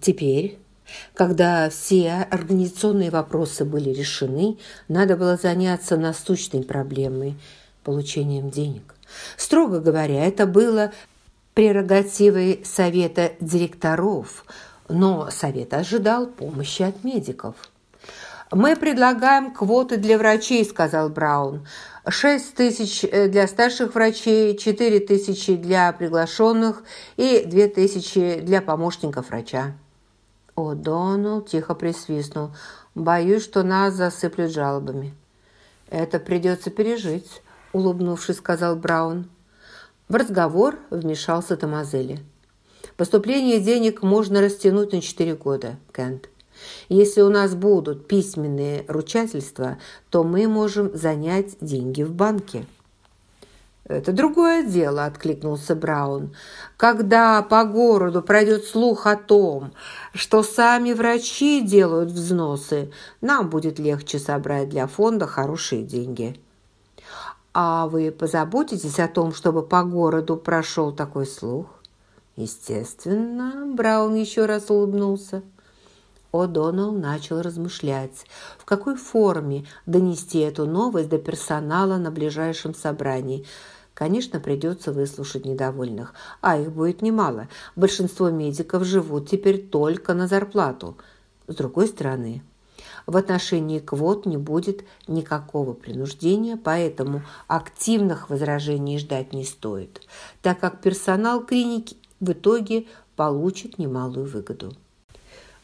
Теперь, когда все организационные вопросы были решены, надо было заняться насущной проблемой – получением денег. Строго говоря, это было прерогативой совета директоров, но совет ожидал помощи от медиков. «Мы предлагаем квоты для врачей», – сказал Браун. «Шесть тысяч для старших врачей, четыре тысячи для приглашенных и две тысячи для помощников врача». О, Доналд тихо присвистнул. «Боюсь, что нас засыплют жалобами». «Это придется пережить», – улыбнувшись, сказал Браун. В разговор вмешался Томазели. «Поступление денег можно растянуть на четыре года, Кент. Если у нас будут письменные ручательства, то мы можем занять деньги в банке». «Это другое дело», – откликнулся Браун. «Когда по городу пройдет слух о том, что сами врачи делают взносы, нам будет легче собрать для фонда хорошие деньги». «А вы позаботитесь о том, чтобы по городу прошел такой слух?» «Естественно», – Браун еще раз улыбнулся. О'Доннелл начал размышлять, в какой форме донести эту новость до персонала на ближайшем собрании – Конечно, придется выслушать недовольных, а их будет немало. Большинство медиков живут теперь только на зарплату. С другой стороны, в отношении квот не будет никакого принуждения, поэтому активных возражений ждать не стоит, так как персонал клиники в итоге получит немалую выгоду.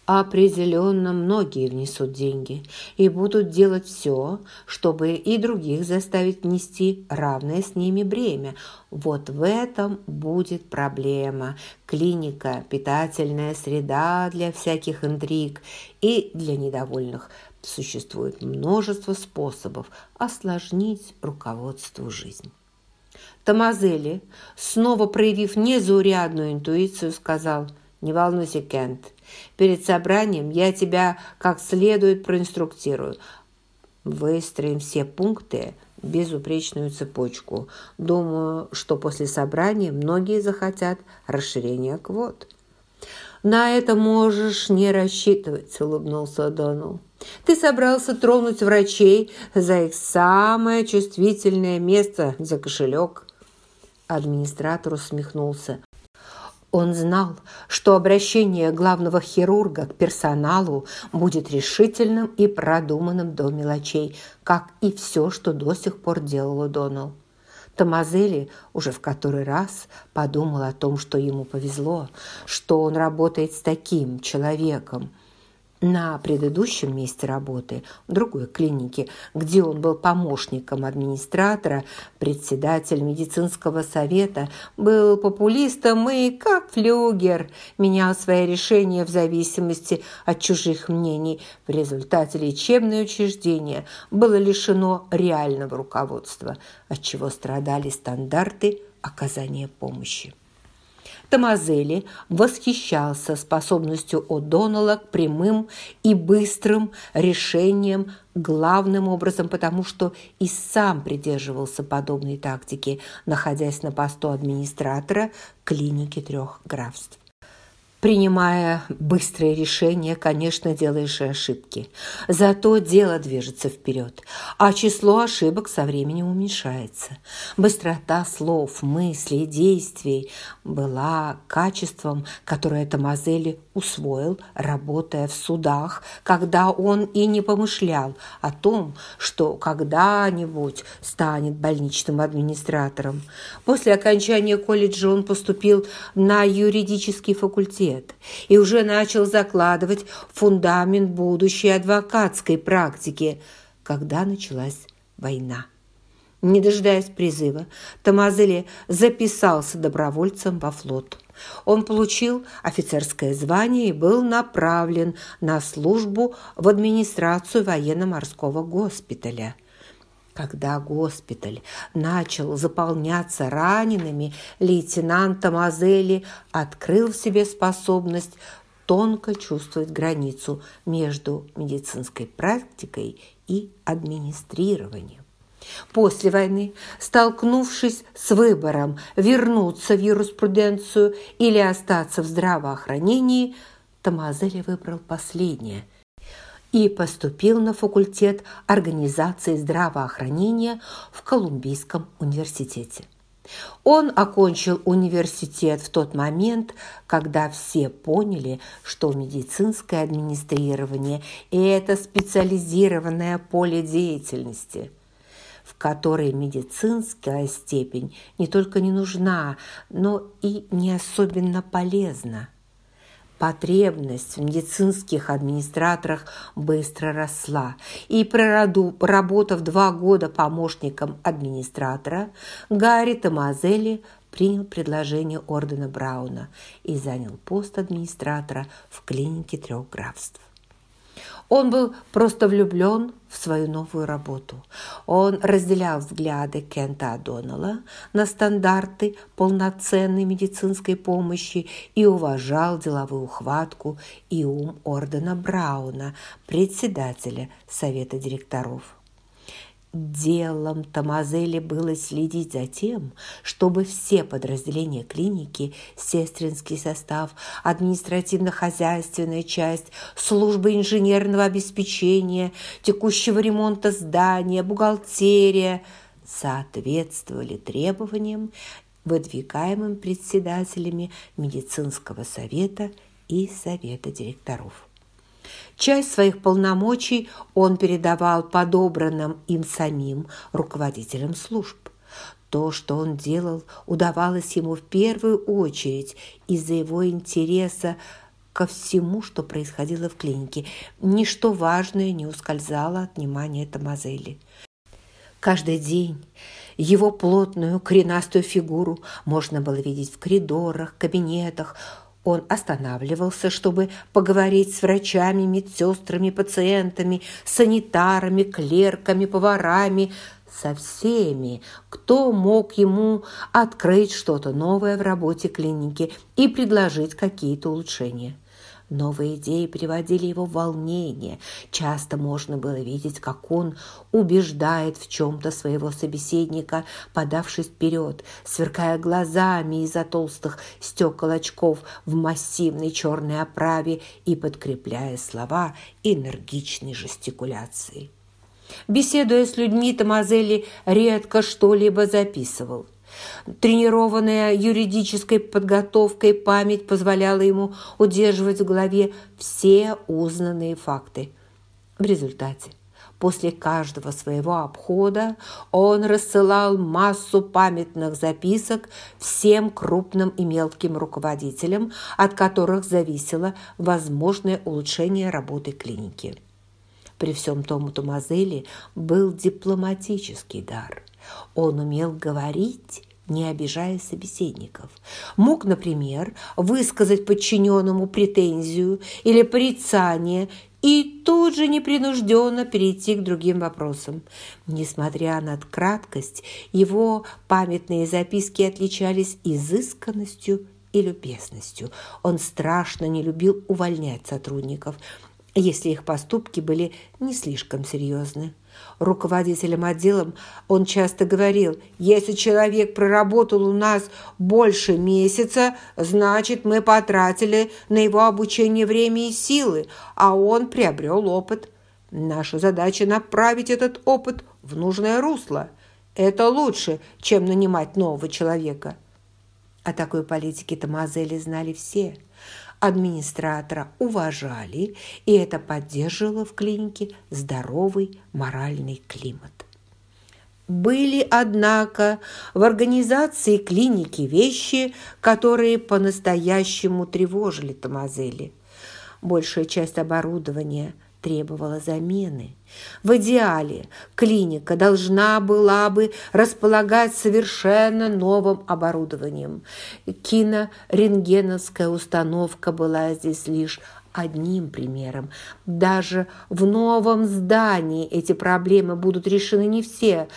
Определенно многие внесут деньги и будут делать все, чтобы и других заставить нести равное с ними бремя. Вот в этом будет проблема. Клиника – питательная среда для всяких интриг и для недовольных. Существует множество способов осложнить руководству жизнь. Томазели, снова проявив незаурядную интуицию, сказал «Не волнуйся, Кент, Перед собранием я тебя как следует проинструктирую. Выстроим все пункты, безупречную цепочку. Думаю, что после собрания многие захотят расширения квот». «На это можешь не рассчитывать», – улыбнулся Доналл. «Ты собрался тронуть врачей за их самое чувствительное место, за кошелек». Администратор усмехнулся. Он знал, что обращение главного хирурга к персоналу будет решительным и продуманным до мелочей, как и все, что до сих пор делал Доналл. Томазели уже в который раз подумал о том, что ему повезло, что он работает с таким человеком – на предыдущем месте работы, в другой клинике, где он был помощником администратора, председатель медицинского совета, был популистом и, как флюгер, менял свои решения в зависимости от чужих мнений. В результате лечебное учреждение было лишено реального руководства, от чего страдали стандарты оказания помощи. Томазели восхищался способностью О'Доннелла к прямым и быстрым решениям, главным образом потому, что и сам придерживался подобной тактики, находясь на посту администратора клиники трех графств. Принимая быстрые решения, конечно, делаешь и ошибки. Зато дело движется вперед, а число ошибок со временем уменьшается. Быстрота слов, мыслей, действий была качеством, которое Томазели усвоил, работая в судах, когда он и не помышлял о том, что когда-нибудь станет больничным администратором. После окончания колледжа он поступил на юридический факультет и уже начал закладывать фундамент будущей адвокатской практики, когда началась война. Не дожидаясь призыва, Томазели записался добровольцем во флот. Он получил офицерское звание и был направлен на службу в администрацию военно-морского госпиталя – когда госпиталь начал заполняться ранеными, лейтенант Тамазели открыл в себе способность тонко чувствовать границу между медицинской практикой и администрированием. После войны, столкнувшись с выбором вернуться в юриспруденцию или остаться в здравоохранении, Томазели выбрал последнее и поступил на факультет организации здравоохранения в Колумбийском университете. Он окончил университет в тот момент, когда все поняли, что медицинское администрирование – это специализированное поле деятельности, которой медицинская степень не только не нужна, но и не особенно полезна. Потребность в медицинских администраторах быстро росла, и проработав два года помощником администратора, Гарри Томазелли принял предложение ордена Брауна и занял пост администратора в клинике трех графств. Он был просто влюблен в свою новую работу. Он разделял взгляды Кента Адоннелла на стандарты полноценной медицинской помощи и уважал деловую ухватку и ум Ордена Брауна, председателя Совета директоров. Делом Томазели было следить за тем, чтобы все подразделения клиники, сестринский состав, административно-хозяйственная часть, служба инженерного обеспечения, текущего ремонта здания, бухгалтерия соответствовали требованиям, выдвигаемым председателями медицинского совета и совета директоров. Часть своих полномочий он передавал подобранным им самим руководителям служб. То, что он делал, удавалось ему в первую очередь из-за его интереса ко всему, что происходило в клинике. Ничто важное не ускользало от внимания Томазели. Каждый день его плотную коренастую фигуру можно было видеть в коридорах, кабинетах, он останавливался, чтобы поговорить с врачами, медсестрами, пациентами, санитарами, клерками, поварами, со всеми, кто мог ему открыть что-то новое в работе клиники и предложить какие-то улучшения. Новые идеи приводили его в волнение. Часто можно было видеть, как он убеждает в чем-то своего собеседника, подавшись вперед, сверкая глазами из-за толстых стекол очков в массивной черной оправе и подкрепляя слова энергичной жестикуляцией. Беседуя с людьми, Томазелли редко что-либо записывал – Тренированная юридической подготовкой память позволяла ему удерживать в голове все узнанные факты. В результате После каждого своего обхода он рассылал массу памятных записок всем крупным и мелким руководителям, от которых зависело возможное улучшение работы клиники. При всем том у Томазели был дипломатический дар. Он умел говорить не обижая собеседников. Мог, например, высказать подчиненному претензию или порицание и тут же непринужденно перейти к другим вопросам. Несмотря на краткость, его памятные записки отличались изысканностью и любезностью. Он страшно не любил увольнять сотрудников, если их поступки были не слишком серьезны руководителем отделом, он часто говорил, если человек проработал у нас больше месяца, значит, мы потратили на его обучение время и силы, а он приобрел опыт. Наша задача направить этот опыт в нужное русло. Это лучше, чем нанимать нового человека. О такой политике Томазели знали все – администратора уважали, и это поддерживало в клинике здоровый моральный климат. Были, однако, в организации клиники вещи, которые по-настоящему тревожили Томазели. Большая часть оборудования – требовала замены. В идеале клиника должна была бы располагать совершенно новым оборудованием. Кинорентгеновская установка была здесь лишь одним примером. Даже в новом здании эти проблемы будут решены не все.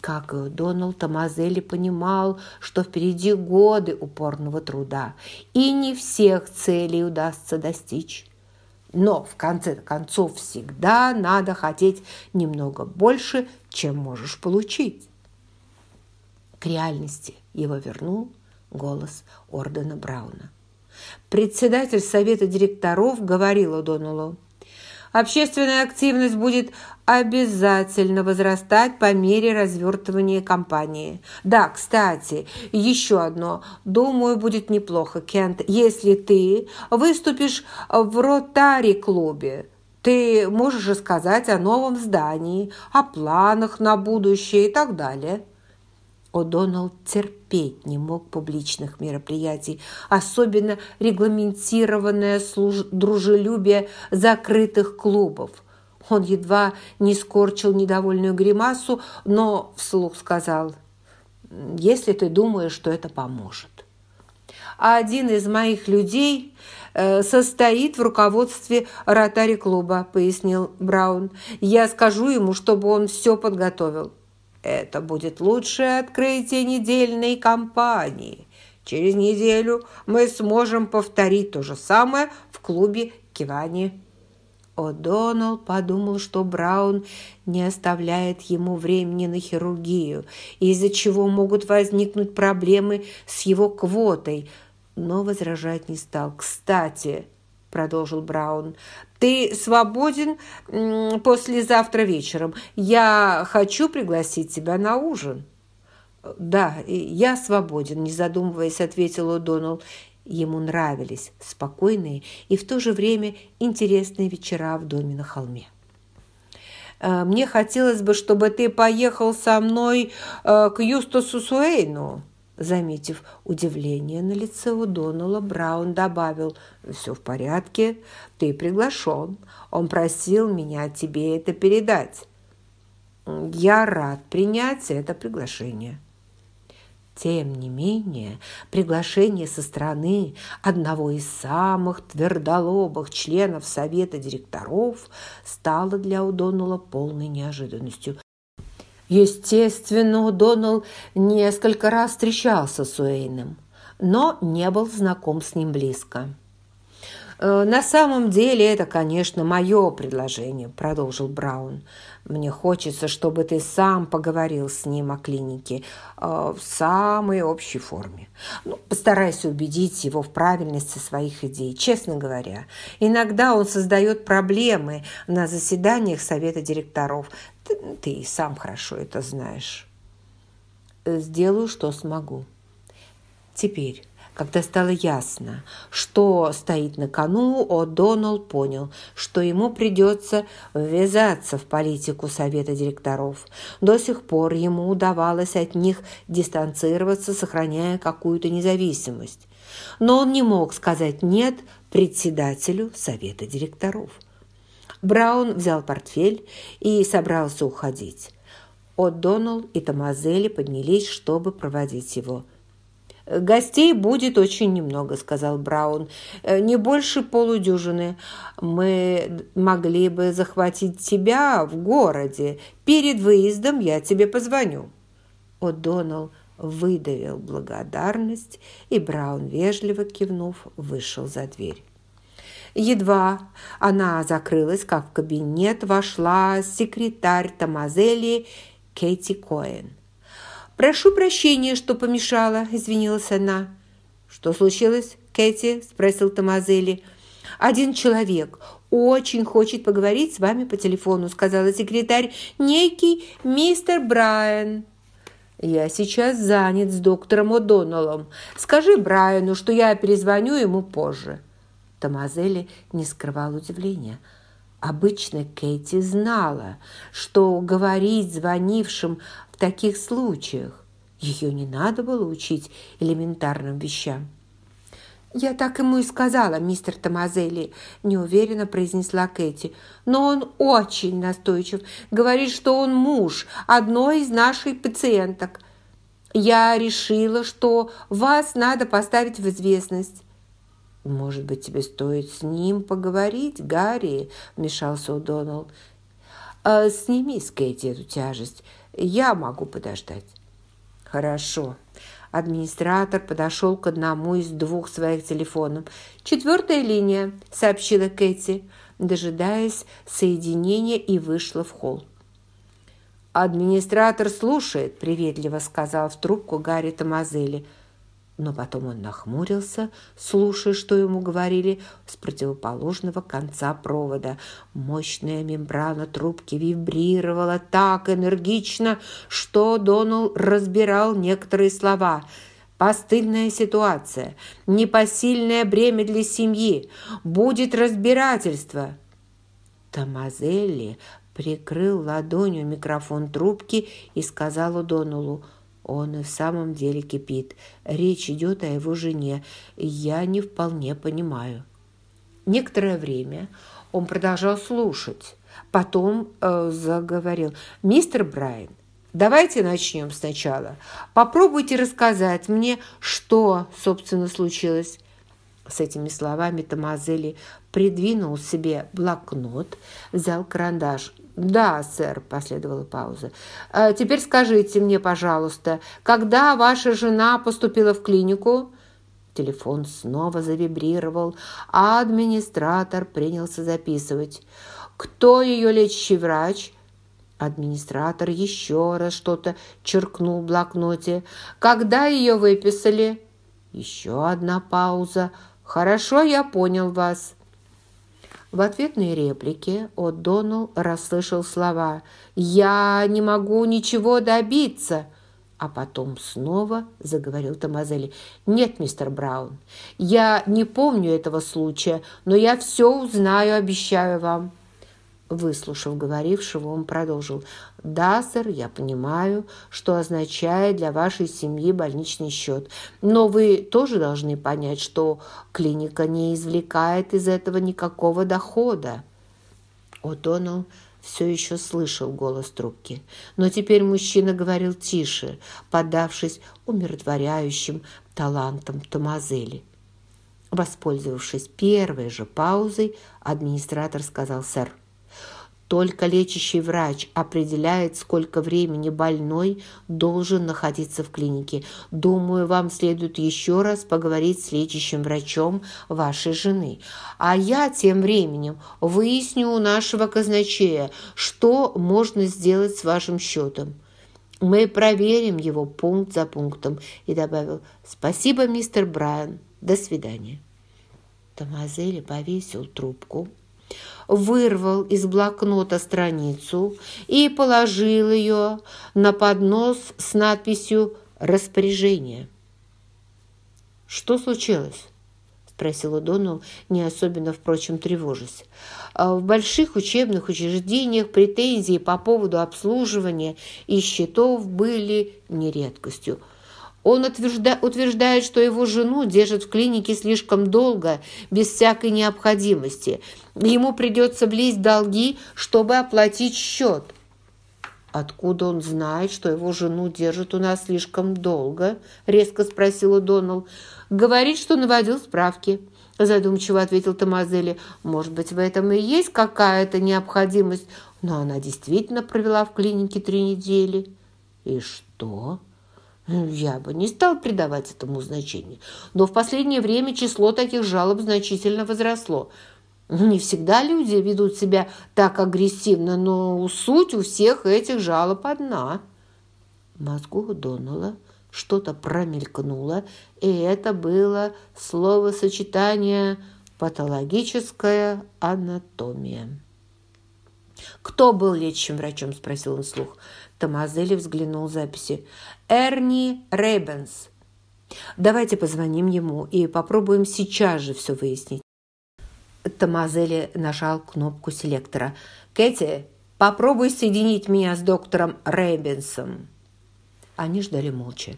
Как Дональд Томазелли понимал, что впереди годы упорного труда, и не всех целей удастся достичь. Но, в конце концов, всегда надо хотеть немного больше, чем можешь получить. К реальности его вернул голос Ордена Брауна. Председатель совета директоров говорил О'Доннеллу. Общественная активность будет обязательно возрастать по мере развертывания кампании. Да, кстати, еще одно. Думаю, будет неплохо, Кент, если ты выступишь в Ротари-клубе. Ты можешь рассказать о новом здании, о планах на будущее и так далее. О'Доннелл терпеть не мог публичных мероприятий, особенно регламентированное дружелюбие закрытых клубов. Он едва не скорчил недовольную гримасу, но вслух сказал, «Если ты думаешь, что это поможет». А один из моих людей э, состоит в руководстве ротари-клуба», – пояснил Браун. «Я скажу ему, чтобы он все подготовил». Это будет лучшее открытие недельной кампании. Через неделю мы сможем повторить то же самое в клубе Кивани. О'Доннелл подумал, что Браун не оставляет ему времени на хирургию, из-за чего могут возникнуть проблемы с его квотой, но возражать не стал. «Кстати», – продолжил Браун, ты свободен послезавтра вечером. Я хочу пригласить тебя на ужин». «Да, я свободен», – не задумываясь, ответил О'Доннелл. Ему нравились спокойные и в то же время интересные вечера в доме на холме. «Э, «Мне хотелось бы, чтобы ты поехал со мной э, к Юстасу Суэйну», Заметив удивление на лице у Донала, Браун добавил «Все в порядке, ты приглашен. Он просил меня тебе это передать. Я рад принять это приглашение». Тем не менее, приглашение со стороны одного из самых твердолобых членов Совета директоров стало для Удонала полной неожиданностью. Естественно, Донал несколько раз встречался с Уэйном, но не был знаком с ним близко. «Э, «На самом деле это, конечно, мое предложение», – продолжил Браун. «Мне хочется, чтобы ты сам поговорил с ним о клинике э, в самой общей форме. Ну, постарайся убедить его в правильности своих идей. Честно говоря, иногда он создает проблемы на заседаниях совета директоров. Ты, ты и сам хорошо это знаешь». «Сделаю, что смогу». Теперь когда стало ясно, что стоит на кону, О'Доннелл понял, что ему придется ввязаться в политику совета директоров. До сих пор ему удавалось от них дистанцироваться, сохраняя какую-то независимость. Но он не мог сказать «нет» председателю совета директоров. Браун взял портфель и собрался уходить. О'Доннелл и Томазели поднялись, чтобы проводить его – «Гостей будет очень немного», – сказал Браун. «Э, «Не больше полудюжины. Мы могли бы захватить тебя в городе. Перед выездом я тебе позвоню». О'Доннелл выдавил благодарность, и Браун, вежливо кивнув, вышел за дверь. Едва она закрылась, как в кабинет вошла секретарь Томазели Кэти Коэн. «Прошу прощения, что помешала», – извинилась она. «Что случилось, Кэти?» – спросил Томазели. «Один человек очень хочет поговорить с вами по телефону», – сказала секретарь. «Некий мистер Брайан». «Я сейчас занят с доктором О'Доннеллом. Скажи Брайану, что я перезвоню ему позже». Томазели не скрывал удивления. Обычно Кэти знала, что говорить звонившим таких случаях. Ее не надо было учить элементарным вещам. «Я так ему и сказала, мистер Томазелли», – неуверенно произнесла Кэти. «Но он очень настойчив. Говорит, что он муж одной из наших пациенток. Я решила, что вас надо поставить в известность». «Может быть, тебе стоит с ним поговорить, Гарри?» – вмешался О'Доннелл. «Э, «Сними с Кэти эту тяжесть. Я могу подождать». «Хорошо». Администратор подошел к одному из двух своих телефонов. «Четвертая линия», – сообщила Кэти, дожидаясь соединения и вышла в холл. «Администратор слушает», – приветливо сказал в трубку Гарри Томазели. Но потом он нахмурился, слушая, что ему говорили с противоположного конца провода. Мощная мембрана трубки вибрировала так энергично, что Донал разбирал некоторые слова – Постыдная ситуация, непосильное бремя для семьи, будет разбирательство. Томазелли прикрыл ладонью микрофон трубки и сказал Донулу, он в самом деле кипит. Речь идет о его жене. Я не вполне понимаю. Некоторое время он продолжал слушать. Потом э, заговорил. «Мистер Брайан, давайте начнем сначала. Попробуйте рассказать мне, что, собственно, случилось». С этими словами Томазели придвинул себе блокнот, взял карандаш «Да, сэр», – последовала пауза. «А «Теперь скажите мне, пожалуйста, когда ваша жена поступила в клинику?» Телефон снова завибрировал, а администратор принялся записывать. «Кто ее лечащий врач?» Администратор еще раз что-то черкнул в блокноте. «Когда ее выписали?» Еще одна пауза. «Хорошо, я понял вас». В ответной реплике О'Доннелл расслышал слова «Я не могу ничего добиться», а потом снова заговорил Томазели. «Нет, мистер Браун, я не помню этого случая, но я все узнаю, обещаю вам». Выслушав говорившего, он продолжил. «Да, сэр, я понимаю, что означает для вашей семьи больничный счет. Но вы тоже должны понять, что клиника не извлекает из этого никакого дохода». О'Доннелл все еще слышал голос трубки. Но теперь мужчина говорил тише, поддавшись умиротворяющим талантам Томазели. Воспользовавшись первой же паузой, администратор сказал «Сэр, только лечащий врач определяет, сколько времени больной должен находиться в клинике. Думаю, вам следует еще раз поговорить с лечащим врачом вашей жены. А я тем временем выясню у нашего казначея, что можно сделать с вашим счетом. Мы проверим его пункт за пунктом. И добавил «Спасибо, мистер Брайан. До свидания». Томазели повесил трубку вырвал из блокнота страницу и положил ее на поднос с надписью «Распоряжение». «Что случилось?» – спросил Удонов, не особенно, впрочем, тревожась. «А «В больших учебных учреждениях претензии по поводу обслуживания и счетов были не редкостью – он утверждает, что его жену держат в клинике слишком долго, без всякой необходимости. Ему придется влезть долги, чтобы оплатить счет. «Откуда он знает, что его жену держат у нас слишком долго?» – резко спросила Доналл. «Говорит, что наводил справки». Задумчиво ответил Томазели. «Может быть, в этом и есть какая-то необходимость, но она действительно провела в клинике три недели». «И что?» Я бы не стал придавать этому значения, но в последнее время число таких жалоб значительно возросло. Не всегда люди ведут себя так агрессивно, но суть у всех этих жалоб одна. Мозгу Донала что-то промелькнуло, и это было словосочетание «патологическая анатомия». «Кто был лечащим врачом?» – спросил он вслух. Томазели взглянул в записи. «Эрни Рейбенс». «Давайте позвоним ему и попробуем сейчас же все выяснить». Томазели нажал кнопку селектора. «Кэти, попробуй соединить меня с доктором Рейбенсом». Они ждали молча.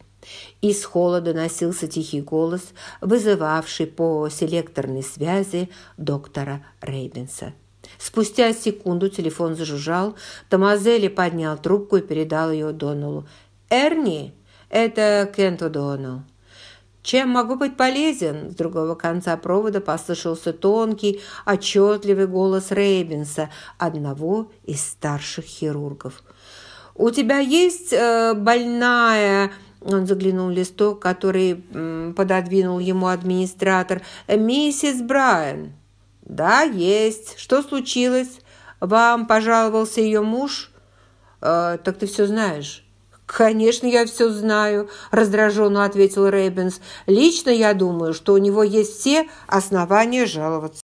Из холла доносился тихий голос, вызывавший по селекторной связи доктора Рейбенса. Спустя секунду телефон зажужжал. Томазели поднял трубку и передал ее Доналу. «Эрни, это Кент О'Доннелл». «Чем могу быть полезен?» С другого конца провода послышался тонкий, отчетливый голос Рейбенса, одного из старших хирургов. «У тебя есть э, больная...» Он заглянул в листок, который пододвинул ему администратор. «Миссис Брайан». «Да, есть. Что случилось? Вам пожаловался ее муж?» э, «Так ты все знаешь». «Конечно, я все знаю», – раздраженно ответил Рейбенс. «Лично я думаю, что у него есть все основания жаловаться».